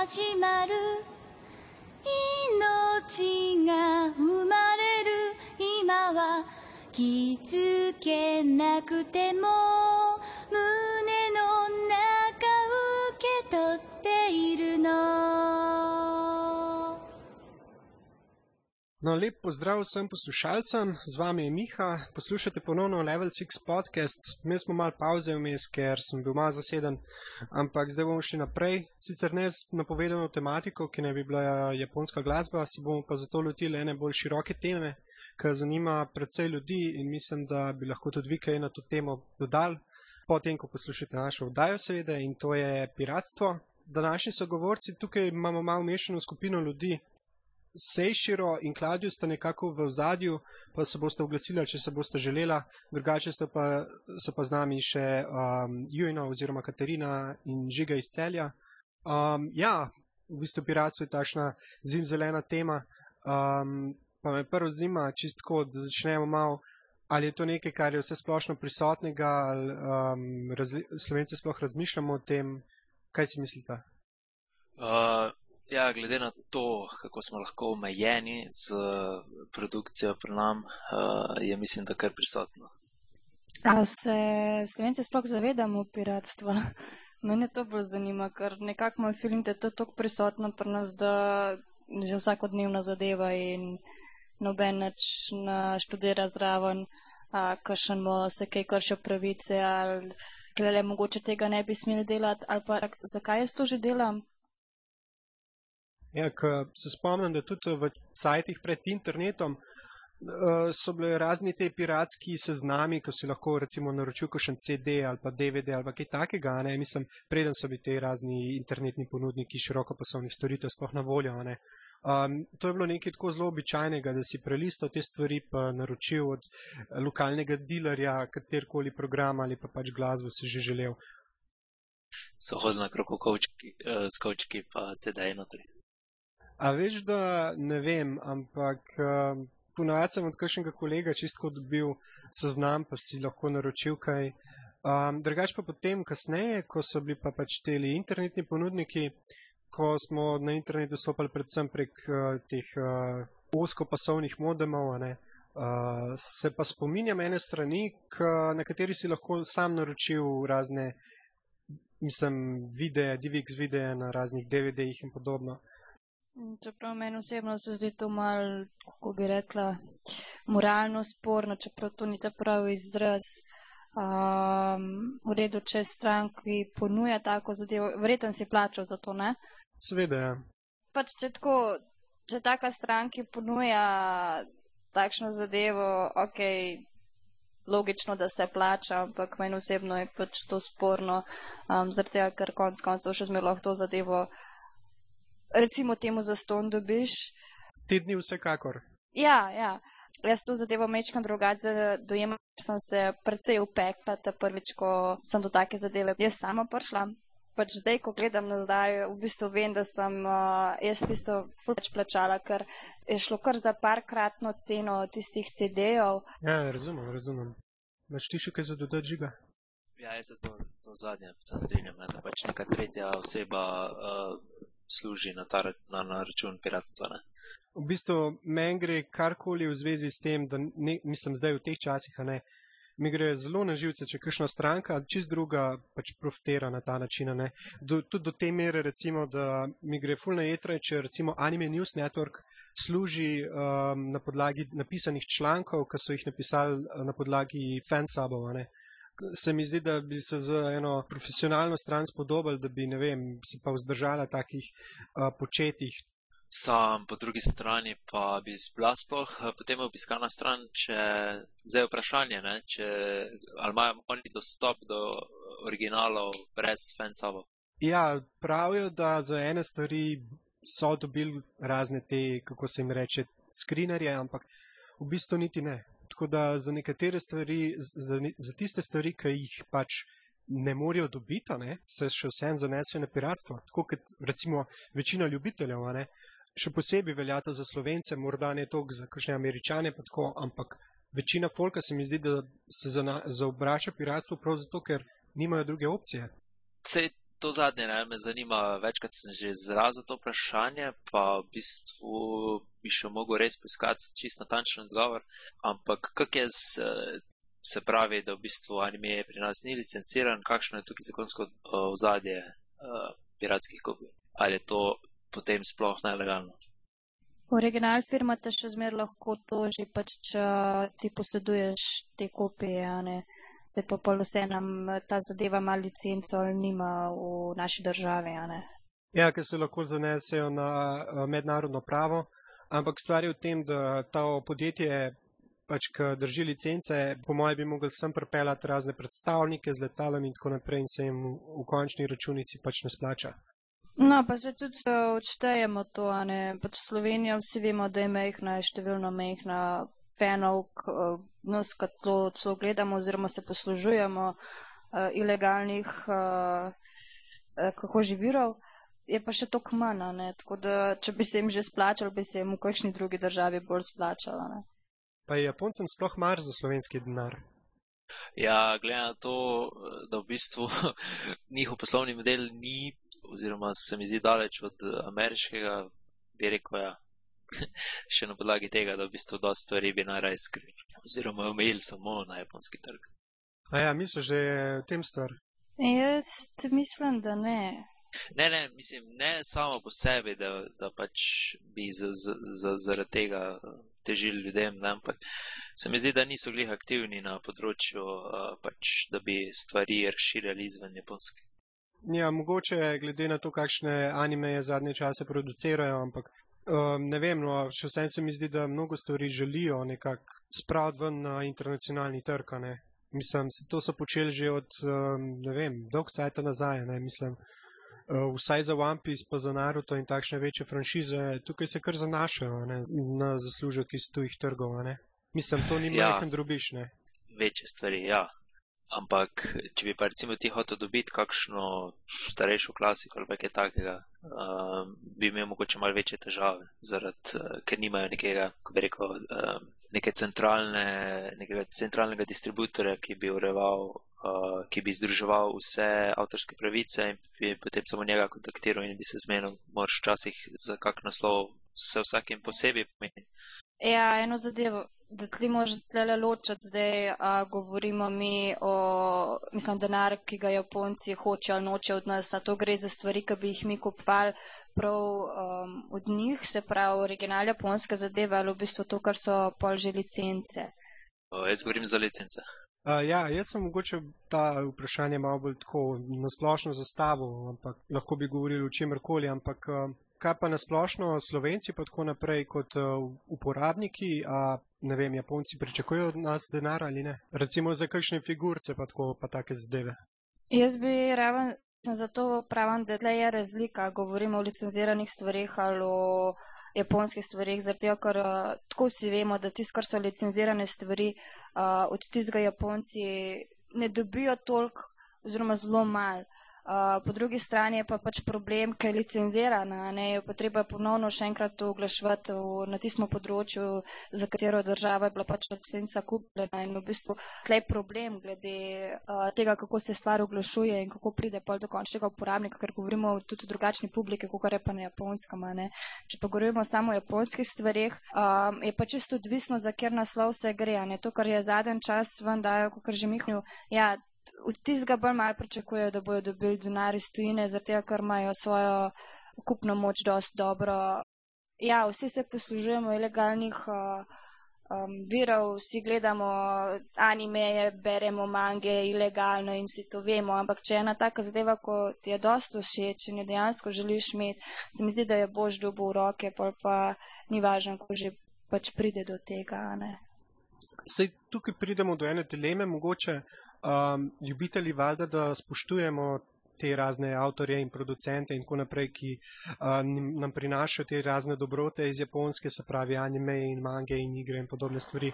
始まる。命が生まれる。今は気づけなくても。胸の中受け取っているの。No, lep pozdrav vsem poslušalcem, z vami je Miha, poslušate ponovno Level 6 podcast. Mi smo mal pauze vmes, ker sem bil malo zaseden, ampak zdaj bomo šli naprej. Sicer ne z napovedano tematiko, ki ne bi bila japonska glasba, se bomo pa zato lotili ene bolj široke teme, ki zanima predvsej ljudi in mislim, da bi lahko tudi vi kaj na to temo dodali, potem, ko poslušate našo vdajo seveda in to je piratstvo. Današnji sogovorci, tukaj imamo malo mešano skupino ljudi, Sejširo in Klaudijo sta nekako v zadju, pa se boste oglasili, če se boste želela, drugače so pa, so pa z nami še um, Jujna oziroma Katarina in Žiga iz celja. Um, ja, v bistvu piratstvo je takšna zimzelena tema, um, pa me prvo zima čistko, da začnemo malo, ali je to nekaj, kar je vse splošno prisotnega, ali um, razli, slovenci sploh razmišljamo o tem, kaj si mislite? Uh, ja, glede na to, kako smo lahko omejeni z produkcijo pri nam, uh, je mislim, da kar prisotno. A se slovenci sploh zavedamo piratstva? Mene to bolj zanima, ker nekako moj film, da je to tako prisotno pri nas, da že vsakodnevna zadeva in noben več študira zraven, kakšen se kaj kršijo pravice ali glede mogoče tega ne bi smeli delati ali pa zakaj jaz to že delam. Ja, se spomnim, da tudi v sajtih pred internetom uh, so bile razni te piratski seznami, ko si lahko recimo naročil kakšen CD ali pa DVD ali kaj takega, ne? mislim, preden so bili te razni internetni ponudniki širokopasovnih storitev sploh na voljo. Um, to je bilo nekaj tako zelo običajnega, da si prelistal te stvari, pa naročil od lokalnega dilerja katerkoli program ali pa pač glasbo si že želel. So hodili na krokovčki, uh, skočki pa CD-je notri. A veš, da ne vem, ampak uh, ponavadi sem od kakšnega kolega čistko dobil seznam, pa si lahko naročil kaj. Um, drugač pa potem, kasneje, ko so bili pa pač teli internetni ponudniki, ko smo na internet dostopali predvsem prek uh, teh uh, oskopasovnih modemov, ne, uh, se pa spominjam ene strani, k, na kateri si lahko sam naročil razne, mislim, videe, DVX videe na raznih DVD-jih in podobno. Čeprav meni osebno se zdi to mal, kako bi rekla, moralno sporno, čeprav to ni ta pravi izraz. Um, v redu, če stranki ponuja tako zadevo, verjetno si plačal za to, ne? Sveda, ja. Pač, če tako, če taka stranki ponuja takšno zadevo, ok, logično, da se plača, ampak meni osebno je pač to sporno, um, zaradi tega, ker konc koncev še zmeraj lahko to zadevo recimo temu za ston dobiš. Ti dni vsekakor. Ja, ja. Jaz to zadevo mečkam drugače dojemam, ker sem se precej upekla, ta prvič, ko sem do take zadeve jaz sama prišla. Pač zdaj, ko gledam nazaj, v bistvu vem, da sem uh, jaz tisto fulč plačala, ker je šlo kar za parkratno ceno tistih CD-jev. Ja, razumem, razumem. Maš ti še kaj za dodati žiga? Ja, jaz se to, to zadnje strinjam, da pač neka tretja oseba uh, služi na, ta, na, na račun piratstva. Ne? V bistvu meni gre karkoli v zvezi s tem, da ne, mislim zdaj v teh časih, a ne. Mi gre zelo na živce, če kakšna stranka, čist druga, pač profitira na ta način. Do, tudi do te mere, recimo, da mi gre fulna jetra, če recimo Anime News Network služi um, na podlagi napisanih člankov, ki so jih napisali na podlagi fansabov se mi zdi, da bi se z eno profesionalno stran spodobili, da bi, ne vem, se pa vzdržala takih uh, početih. Sam po drugi strani pa bi bila sploh potem obiskana stran, če zdaj vprašanje, ne, če, ali imajo oni dostop do originalov brez fansavo. Ja, pravijo, da za ene stvari so dobili razne te, kako se jim reče, skrinerje, ampak v bistvu niti ne. Tako da za nekatere stvari, za, za tiste stvari, ki jih pač ne morejo dobiti, ne, se še vsem zanese na piratstvo. Tako kot recimo večina ljubiteljev, ne, še posebej velja to za slovence, morda ne toliko za kakšne američane, tako, ampak večina folka se mi zdi, da se zaobrača piratstvo prav zato, ker nimajo druge opcije. Sej to zadnje ne, me zanima, večkrat sem že izrazil to vprašanje, pa v bistvu bi še mogel res poiskati čist natančen odgovor. Ampak kak je z, se pravi, da v bistvu anime pri nas ni licenciran, kakšno je tukaj zakonsko ozadje uh, piratskih kopij? Ali je to potem sploh nelegalno? Original firma te še zmer lahko toži, pač če ti poseduješ te kopije, ne. Zdaj pa pol vse nam ta zadeva ima licenco ali nima v naši državi. Ja, ker se lahko zanesejo na mednarodno pravo, ampak stvar je v tem, da ta podjetje pač, ki drži licence, po mojem, bi mogli sem pripeljati razne predstavnike z letalom in tako naprej, in se jim v, končni računici pač ne splača. No, pa če tudi če odštejemo to, ne, pač Slovenija, vsi vemo, da je mehna, je številno mehna, fenov, nas, kad to celo gledamo oziroma se poslužujemo uh, ilegalnih, uh, kako živirov, je pa še to kmana, ne, tako da, če bi se jim že splačal, bi se jim v kakšni drugi državi bolj splačala, ne. Pa je Japoncem sploh mar za slovenski denar? Ja, glede na to, da v bistvu njihov poslovni model ni, oziroma se mi zdi daleč od ameriškega, bi rekel, ja, še na podlagi tega, da v bistvu dosta stvari bi najraje skrili, oziroma omejili samo na japonski trg. A ja, misliš, da je v tem stvar? Jaz mislim, da ne. Ne, ne, mislim, ne samo po sebi, da, da pač bi zaradi tega težili ljudem, ne, ampak se mi zdi, da niso glih aktivni na področju, uh, pač, da bi stvari razširjali izven Japonske. Ja, mogoče glede na to, kakšne anime je zadnje čase producirajo, ampak um, ne vem, no, še vsem se mi zdi, da mnogo stvari želijo nekako spraviti ven na internacionalni trg. Mislim, to so počeli že od, um, ne vem, dolg cajta nazaj, ne, mislim. Uh, vsaj za One Piece, pa za Naruto in takšne večje franšize, tukaj se kar zanašajo ne, na zaslužek iz tujih trgov. Ne. Mislim, to ni ja, majhen drobiš. Ne. Večje stvari, ja. Ampak, če bi pa recimo ti hotel dobiti kakšno starejšo klasiko ali kaj takega, um, bi imel mogoče malo večje težave, zaradi, uh, ker nimajo nekega, kako bi rekel, um, neke centralne, nekega centralnega distributorja, ki bi ureval uh, ki bi združeval vse avtorske pravice in bi potem samo njega kontaktiral in bi se zmenil, moraš včasih za kak naslov se vsakim posebej pomeni. Ja, eno zadevo, da ti moraš tle ločati, zdaj a, govorimo mi o, mislim, denar, ki ga Japonci hoče ali noče od nas, a to gre za stvari, ki bi jih mi kupovali prav um, od njih, se pravi original japonska zadeva ali v bistvu to, kar so pol že licence. O, jaz govorim za licence. Uh, ja, jaz sem mogoče ta vprašanje malo bolj tako nasplošno zastavil, ampak lahko bi govorili o čemrkoli, ampak uh, kaj pa nasplošno slovenci pa tako naprej kot uh, uporabniki, a ne vem, japonci pričakujejo od nas denar ali ne? Recimo za kakšne figurce pa tako pa take zadeve. Jaz bi raven, zato pravim, da tle je razlika, govorimo o licenziranih stvarih ali o japonskih stvarih, tega, ker uh, tako si vemo, da tisto, kar so licenzirane stvari, uh, od tistega Japonci ne dobijo toliko oziroma zelo malo. Uh, po drugi strani je pa pač problem, ker je licenzirana, ne, je potreba ponovno še enkrat to oglašvati na tistem področju, za katero država je bila pač licenca kupljena in v bistvu tlej problem glede uh, tega, kako se stvar oglašuje in kako pride pol do končnega uporabnika, ker govorimo tudi o drugačni publiki, kako je pa na japonskem, ne. Če pa govorimo samo o japonskih stvarih, um, je pa čisto odvisno, za kjer naslov se gre, ne, to, kar je zadnji čas ven dajo, kot že Mihnju, ja, od tistega bolj malo pričakujejo, da bodo dobili denar iz tujine, zato ker imajo svojo kupno moč dosti dobro. Ja, vsi se poslužujemo ilegalnih uh, um, virov, vsi gledamo anime, beremo mange ilegalno in vsi to vemo, ampak če je ena taka zadeva, ko ti je dosto všeč in jo dejansko želiš imeti, se mi zdi, da je bož dobo v roke, pa pa ni važno, ko že pač pride do tega. Ne? Sej tukaj pridemo do ene dileme, mogoče um, ljubitelji valjda, da spoštujemo te razne avtorje in producente in tako naprej, ki um, nam prinašajo te razne dobrote iz Japonske, se pravi anime in mange in igre in podobne stvari.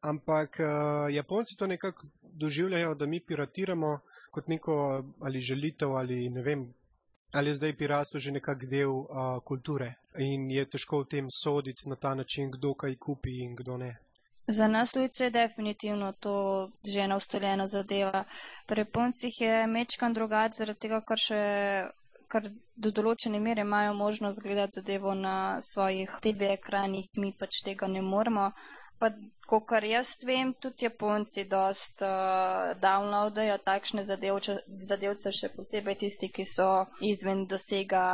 Ampak uh, Japonci to nekako doživljajo, da mi piratiramo kot neko ali želitev ali ne vem. Ali je zdaj piratstvo že nekak del uh, kulture in je težko v tem soditi na ta način, kdo kaj kupi in kdo ne? Za nas tujce je definitivno to že ena ustaljena zadeva. Pri Japoncih je mečkan drugače, zaradi tega, ker še kar do določene mere imajo možnost gledati zadevo na svojih TV ekranih, mi pač tega ne moremo. Pa, kar jaz vem, tudi Japonci dost uh, downloadajo takšne zadevče, zadevce, še posebej tisti, ki so izven dosega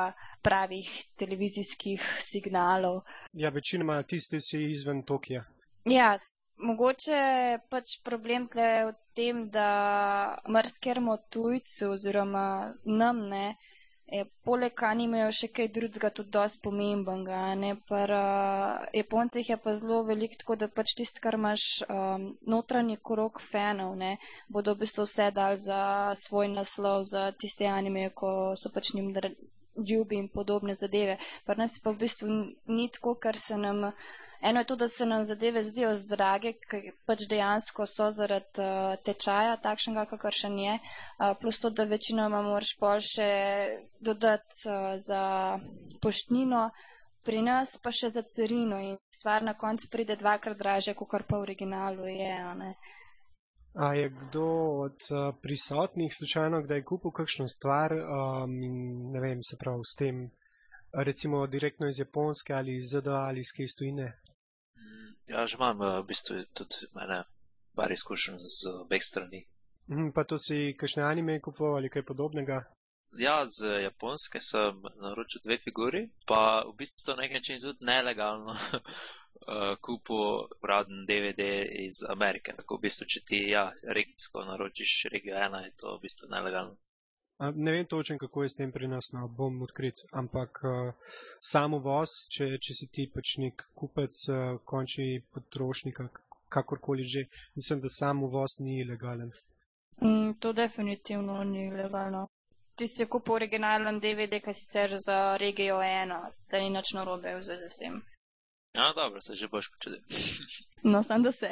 pravih televizijskih signalov. Ja, večinoma tisti si izven Tokija. Ja, mogoče je pač problem tle v tem, da mrskermo tujcu oziroma nam ne. Je, poleg animejo še kaj drugega, tudi dosti pomembenega. Pri uh, Japoncih je pa zelo veliko, tako da pač tisto, kar imaš um, notranji krok fanov, ne, bodo v bistvu vse dal za svoj naslov, za tiste anime, ko so pač njim ljubi in podobne zadeve. Pri nas pa v bistvu ni tako, kar se nam. Eno je to, da se nam zadeve zdijo zdrage, ker pač dejansko so zaradi uh, tečaja takšnega, kakor še je, uh, plus to, da večinoma moraš pol še dodati uh, za poštnino, pri nas pa še za carino in stvar na koncu pride dvakrat draže, kot pa v originalu je. A je kdo od uh, prisotnih slučajno kdaj kupil kakšno stvar um, in ne vem, se pravi s tem, recimo direktno iz Japonske ali iz ZDA ali iz Kejstojine? Ja, že imam v bistvu tudi mene par izkušenj z obeh strani. Mm, pa to si kakšne anime kupoval ali kaj podobnega? Ja, z Japonske sem naročil dve figuri, pa v bistvu na nek način tudi nelegalno kupil uraden DVD iz Amerike. Tako v bistvu, če ti ja, regijsko naročiš regijo ena, je to v bistvu nelegalno. Ne vem točen, kako je s tem pri nas, no, bom odkrit, ampak uh, samo voz, če, če si ti pač nek kupec, uh, končni potrošnik, kakorkoli že, mislim, da samo voz ni ilegalen. Mm, to definitivno ni ilegalno. Ti si kupil originalen DVD, kaj sicer za regijo ena, da ni nič narobe v zvezi s tem. Ja, dobro, se že boš počutil. no, sem da se.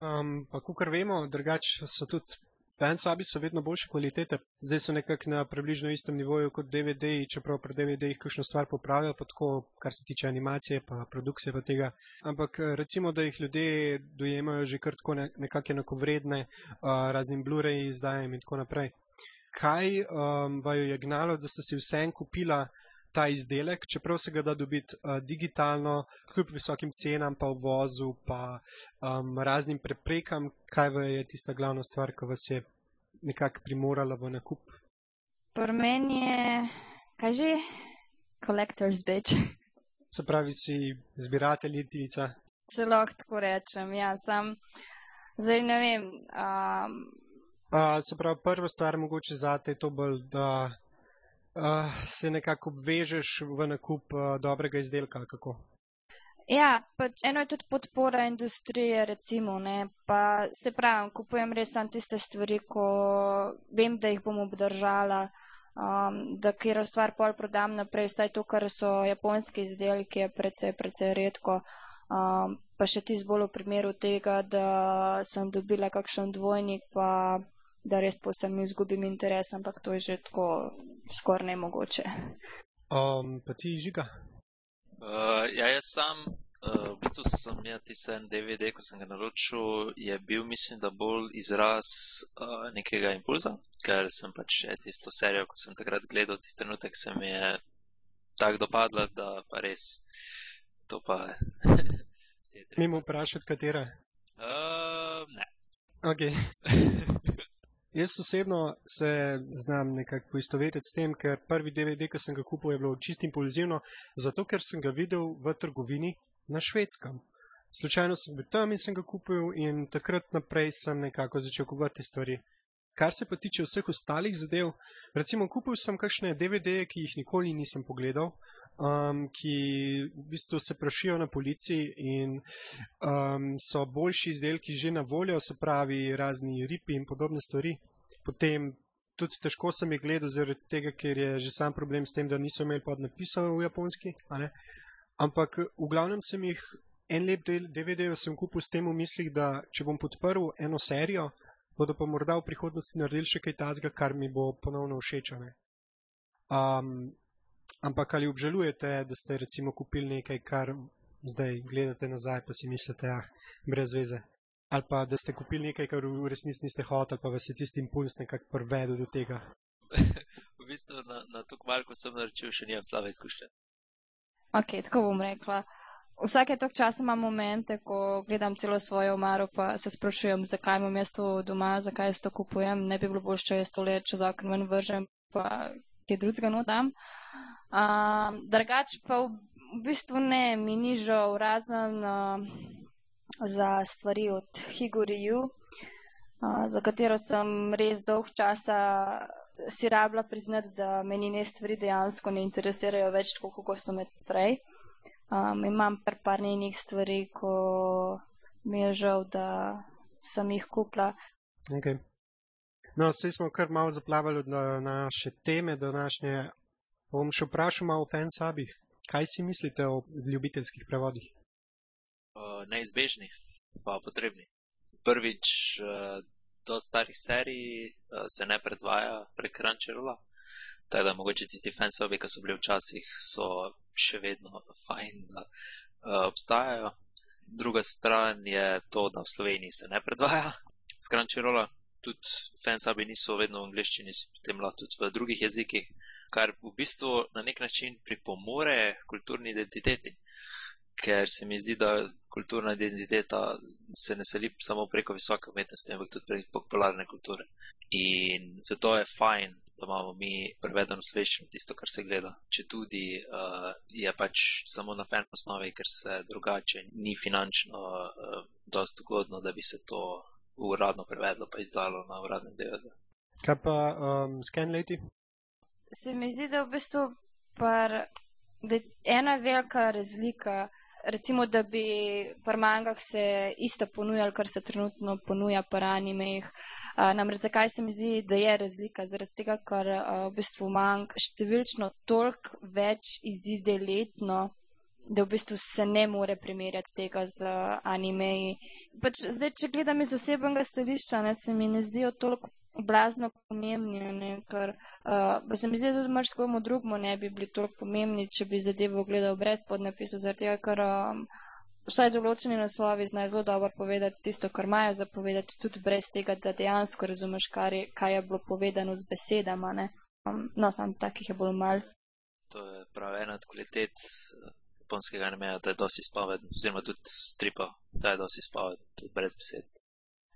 Um, pa, kar vemo, drugače so tudi Fansabi so vedno boljše kvalitete, zdaj so nekako na približno istem nivoju kot DVD-ji, čeprav pri DVD-jih kakšno stvar popravijo, pa tako, kar se tiče animacije, pa produkcije pa tega. Ampak recimo, da jih ljudje dojemajo že kar tako nekako enakovredne uh, raznim Blu-ray izdajem in tako naprej. Kaj um, vaju je gnalo, da ste si vsem kupila ta izdelek, čeprav se ga da dobiti uh, digitalno, kljub visokim cenam, pa v vozu, pa um, raznim preprekam, kaj je tista glavna stvar, ki vas je nekako primorala v nakup? Pri meni je, kaj že, collector's bitch. Se pravi, si zbirateljica. Če lahko tako rečem, ja, sem. Zdaj ne vem. Um... Uh, se pravi, prva stvar mogoče zate je to bolj, da uh, se nekako obvežeš v nakup uh, dobrega izdelka. Kako? Ja, pač eno je tudi podpora industrije, recimo, ne, pa se pravi, kupujem res samo tiste stvari, ko vem, da jih bom obdržala, um, da kjer stvar pol prodam naprej, vsaj to, kar so japonski izdelki, je precej, precej redko. Um, pa še ti zbolj v primeru tega, da sem dobila kakšen dvojnik, pa da res posem izgubim interes, ampak to je že tako skoraj nemogoče. Um, pa ti žiga? Uh, ja, jaz sam, uh, v bistvu sem imel tisti DVD, ko sem ga naročil, je bil, mislim, da bolj izraz uh, nekega impulza, ker sem pač tisto serijo, ko sem takrat gledal, tisti trenutek se mi je tako dopadla, da pa res to pa. Mimo vprašati, katera? Uh, ne. Ok. Jaz osebno se znam nekako poistovetiti s tem, ker prvi DVD, ki sem ga kupil, je bilo čist impulzivno, zato ker sem ga videl v trgovini na švedskem. Slučajno sem bil tam in sem ga kupil in takrat naprej sem nekako začel kupovati stvari. Kar se pa tiče vseh ostalih zadev, recimo kupil sem kakšne DVD-je, ki jih nikoli nisem pogledal, um, ki v bistvu se prašijo na policiji in um, so boljši izdelki že na voljo, se pravi razni ripi in podobne stvari. Potem tudi težko sem jih gledal, zaradi tega, ker je že sam problem s tem, da niso imeli pod napisom v japonski. Ampak v glavnem sem jih en lep del DVD-jev sem kupil s tem v mislih, da če bom podprl eno serijo, bodo pa morda v prihodnosti naredili še kaj tazga, kar mi bo ponovno všeč. Um, Ampak ali obžalujete, da ste recimo kupili nekaj, kar zdaj gledate nazaj, pa si mislite, ah, brez veze. Ali pa da ste kupili nekaj, kar v resnici niste hoteli, pa vas je tisti impuls nekako privedel do tega. v bistvu na, na to kmal, ko sem naročil, še nimam slabe izkušnje. Ok, tako bom rekla. Vsake tok časa imam momente, ko gledam celo svojo omaro, pa se sprašujem, zakaj imam jaz to doma, zakaj jaz to kupujem. Ne bi bilo bolj, če jaz to le čez okno ven vržem, pa kaj drugega notam. Um, drugač pa v, v bistvu ne, mi ni žal razen uh, za stvari od Higuriju, uh, za katero sem res dolg časa si rabila priznati, da meni ne stvari dejansko ne interesirajo več, tako kot so me prej. Um, imam par par njenih stvari, ko mi je žal, da sem jih kupila. Okay. No, vse smo kar malo zaplavali do naše teme današnje. Bom še vprašal malo o fansabih. Kaj si mislite o ljubiteljskih prevodih? Uh, neizbežni, pa potrebni. Prvič, uh, do starih serij uh, se ne predvaja prek Crunchyrolla. Tako da mogoče tisti fansobi, ki so bili včasih, so še vedno fajn, da uh, obstajajo. Druga stran je to, da v Sloveniji se ne predvaja s Crunchyrolla. Tudi fansobi niso vedno v angliščini, so potem lahko tudi v drugih jezikih, kar v bistvu na nek način pripomore kulturni identiteti ker se mi zdi, da kulturna identiteta se ne seli samo preko visoke umetnosti, ampak tudi preko popularne kulture. In zato je fajn, da imamo mi prevedeno slovenščino tisto, kar se gleda. Če tudi uh, je pač samo na fan osnovi, ker se drugače ni finančno uh, dost ugodno, da bi se to uradno prevedlo pa izdalo na uradnem DVD. Kaj pa um, scan leti? Se mi zdi, da v bistvu par, da je ena velika razlika recimo, da bi pri mangah se isto ponujali, kar se trenutno ponuja pri animejih. Uh, namreč zakaj se mi zdi, da je razlika? Zaradi tega, ker uh, v bistvu mang številčno toliko več izide letno, da v bistvu se ne more primerjati tega z animeji. Pač, zdaj, če gledam iz osebnega stališča, ne, se mi ne zdijo toliko blazno pomembni, ne, ker uh, se mi zdi, da tudi marskomu drugmu ne bi bili toliko pomembni, če bi zadevo gledal brez podnapisov, zaradi tega, ker um, vsaj določeni naslovi znajo zelo dobro povedati tisto, kar imajo zapovedati, tudi brez tega, da dejansko razumeš, je, kaj je bilo povedano z besedama. Um, no, sam takih je bolj mal. To je prav ena od kvalitet uh, japonskega anime, da je dosti spoved, oziroma tudi stripa, da je dosti spoved, tudi brez besed.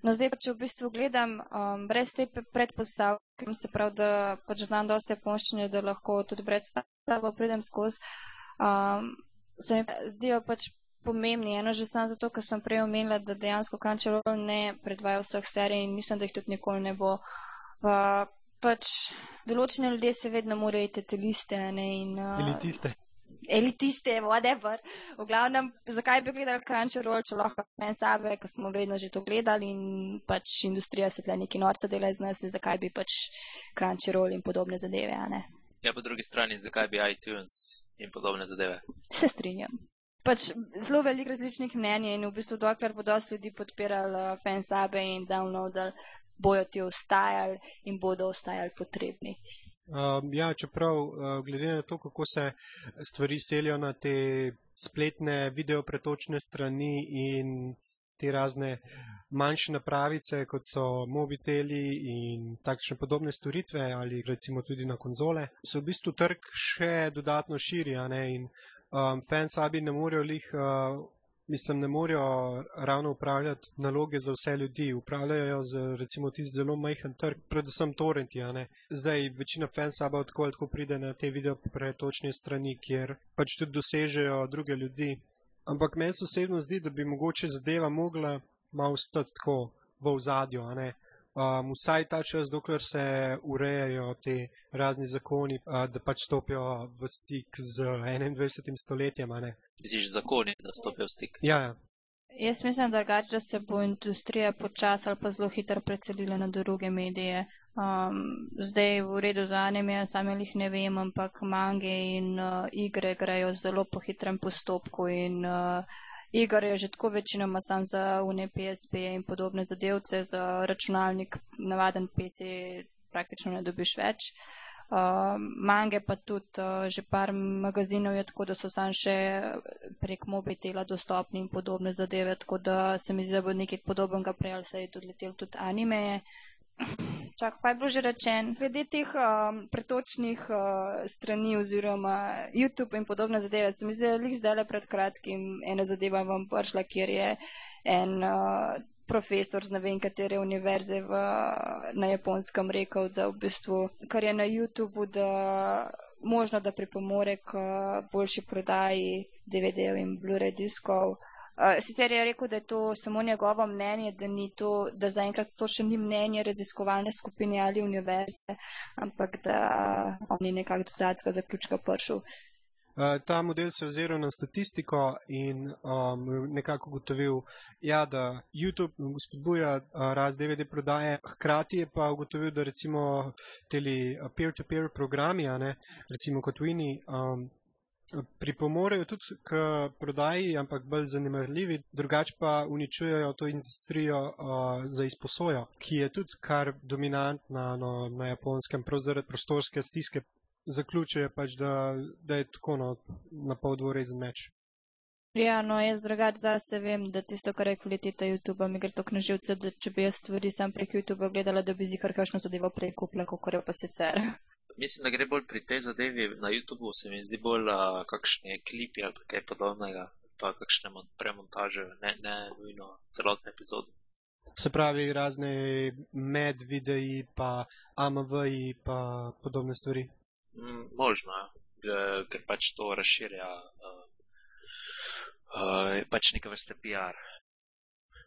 No, zdaj pa, če v bistvu gledam um, brez te predpostavke, se pravi, da pač znam dosti japonščine, da lahko tudi brez sabo pridem skozi, um, se mi zdijo pač pomembni. Eno že samo zato, ker sem prej omenila, da dejansko Crunchyroll ne predvaja vseh serij in mislim, da jih tudi nikoli ne bo. Uh, pač določene ljudje se vedno morajo iti te liste. Ne, in, uh, Elitiste elitiste, whatever. V glavnem, zakaj bi gledali Crunchyroll, če lahko men sabe, ker smo vedno že to gledali in pač industrija se tle neki norca dela iz nas, zakaj bi pač Crunchyroll in podobne zadeve, a ne? Ja, po drugi strani, zakaj bi iTunes in podobne zadeve? Se strinjam. Pač zelo veliko različnih mnenj in v bistvu dokler bo dosti ljudi podpirali fansabe in downloadali, bojo ti ostajali in bodo ostajali potrebni. Um, ja, čeprav uh, glede na to, kako se stvari selijo na te spletne videopretočne strani in te razne manjše napravice, kot so mobiteli in takšne podobne storitve ali recimo tudi na konzole, se v bistvu trg še dodatno širi in um, fansabi ne morejo lih uh, mislim, ne morejo ravno upravljati naloge za vse ljudi, upravljajo z recimo tisti zelo majhen trg, predvsem torrenti. Zdaj večina fansaba tako ali tako pride na te video pretočne strani, kjer pač tudi dosežejo druge ljudi. Ampak meni se osebno zdi, da bi mogoče zadeva mogla malo stati tako v ozadju, um, vsaj ta čas, dokler se urejajo te razni zakoni, uh, da pač stopijo v stik z 21. stoletjem. Misliš, zakoni, da stopijo v stik? Ja, ja. Jaz mislim, da, da se bo industrija počasi ali pa zelo hitro preselila na druge medije. Um, zdaj v redu za anime, sami jih ne vem, ampak mange in uh, igre grejo zelo po hitrem postopku in uh, igre je že tako večinoma sam za UNE PSP in podobne zadevce, za računalnik, navaden PC praktično ne dobiš več. Uh, mange pa tudi, uh, že par magazinov je tako, da so sam še prek mobitela dostopni in podobne zadeve, tako da se mi zdi, da bo nekaj podobnega prej ali se je tudi letel tudi anime. Čak, pa je bilo že rečen, glede teh um, pretočnih uh, strani oziroma YouTube in podobne zadeve, se mi zdi, da je zdaj le pred kratkim ena zadeva vam prišla, kjer je en uh, profesor z ne vem katere univerze v, na japonskem rekel, da v bistvu, kar je na YouTubu, da možno, da pripomore k boljši prodaji DVD-jev in Blu-ray diskov. Uh, sicer je rekel, da je to samo njegovo mnenje, da, to, da zaenkrat to še ni mnenje raziskovalne skupine ali univerze, ampak da on je nekako do zadnjega zaključka prišel. Uh, ta model se je oziral na statistiko in um, nekako ugotovil, ja, da YouTube spodbuja uh, rast DVD prodaje, hkrati je pa ugotovil, da recimo teli peer-to-peer programi, ne, recimo kot Winnie, um, pripomorejo tudi k prodaji, ampak bolj zanemarljivi, drugače pa uničujejo to industrijo uh, za izposojo, ki je tudi kar dominantna no, na japonskem, prav zaradi prostorske stiske. Zaključuje pač, da, da je tako no, na pol dvorezen meč. Ja, no, jaz drugače zase vem, da tisto, kar je kvaliteta YouTube, mi gre to književce, da če bi jaz stvari sam prek YouTube gledala, da bi zihar kakšno zadevo prekupila, kot je pa sicer mislim, da gre bolj pri tej zadevi na YouTubu, se mi zdi bolj uh, kakšne klipi ali kaj podobnega, pa kakšne premontaže, ne, ne nujno celotne epizode. Se pravi, razne med videi, pa AMV-ji, pa podobne stvari. Mm, možno, ja. ker pač to razširja, uh, pač neka vrsta PR.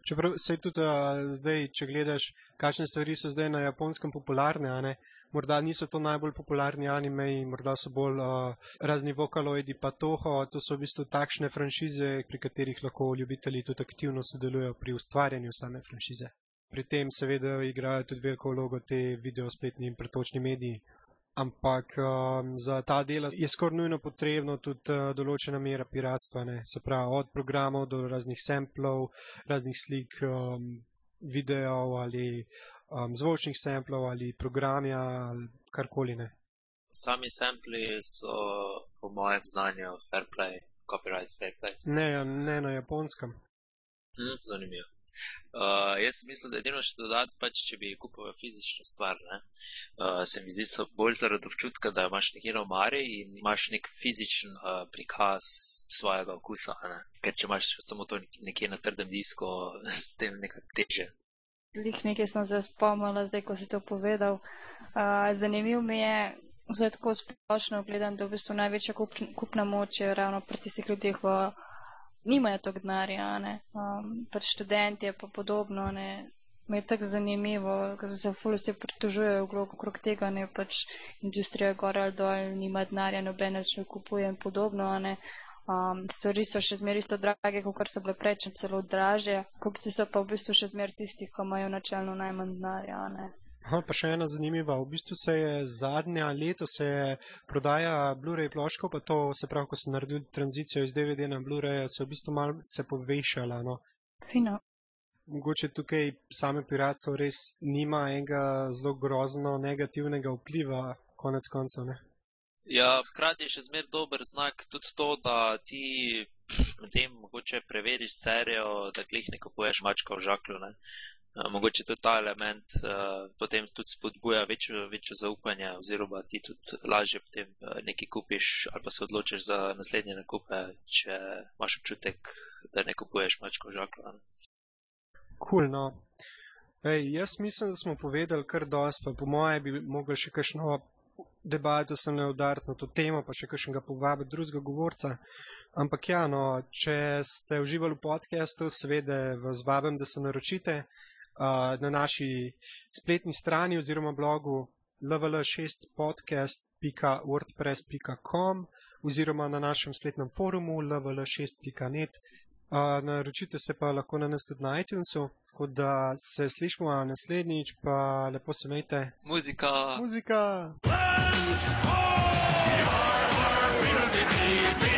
Čeprav se tudi uh, zdaj, če gledaš, kakšne stvari so zdaj na japonskem popularne, ne, morda niso to najbolj popularni anime, morda so bolj uh, razni vokaloidi, pa toho. To so v bistvu takšne franšize, pri katerih lahko ljubitelji tudi aktivno sodelujo pri ustvarjanju same franšize. Pri tem seveda igrajo tudi veliko vlogo te video spletni in pretočni mediji. Ampak um, za ta dela je skoraj nujno potrebno tudi uh, določena mera piratstva, ne? se pravi od programov do raznih samplov, raznih slik, um, videov ali um, zvočnih samplov ali programi ali karkoli ne. Sami sampli so, po mojem znanju, fair play, copyright fair play. Ne, ne na japonskem. Hm, zanimivo. Uh, jaz mislim, da edino še dodati, pač, če bi kupil fizično stvar. Uh, se mi zdi, so bolj zaradi občutka, da imaš nekje na omari in imaš nek fizičen uh, prikaz svojega okusa. Ne? Ker če imaš samo to nekje na trdem disku, s tem nekako teže Lih nekaj sem se spomnila, zdaj ko si to povedal. Uh, zanimiv mi je, zdaj tako splošno gledam, da v bistvu največja kup, kupna moč je ravno pri tistih ljudeh, ki nimajo tog denarja, um, pač študentje pa podobno. Ne. Me je tako zanimivo, ker se fulci pritožujejo okrog tega, ne pač industrija gor ali dol, nima denarja, noben več ne kupuje in podobno. Ne. Um, stvari so še zmeraj isto drage, kot so bile prej, celo draže. Kupci so pa v bistvu še zmeraj tisti, ki imajo načelno najmanj denarja. Aha, pa še ena zanimiva. V bistvu se je zadnja leta se prodaja Blu-ray ploško, pa to se pravi, ko so naredili tranzicijo iz DVD na Blu-ray, se je v bistvu malce povešala. No. Fino. Mogoče tukaj same piratstvo res nima enega zelo grozno negativnega vpliva, konec koncev. Ja, hkrati je še zmeraj dober znak tudi to, da ti potem mogoče preveriš serijo, da glih ne kupuješ mačka v žaklju. Ne? Mogoče tudi ta element uh, potem tudi spodbuja večjo, večjo zaupanje, oziroma ti tudi lažje potem nekaj kupiš ali pa se odločiš za naslednje nakupe, če imaš občutek, da ne kupuješ mačka v žaklju. Kul, cool, no. Ej, jaz mislim, da smo povedali kar dosti, pa po moje bi mogli še kakšno debato se ne udariti na to temo, pa še kakšnega povabiti drugega govorca. Ampak ja, no, če ste uživali v podkastu, seveda vas vabim, da se naročite na naši spletni strani oziroma blogu lvl6podcast.wordpress.com oziroma na našem spletnem forumu lvl6.net. Uh, naročite se pa lahko na nas tudi na iTunesu. Tako da se slišmo naslednjič, pa lepo se imejte. Muzika. Muzika. Let's go!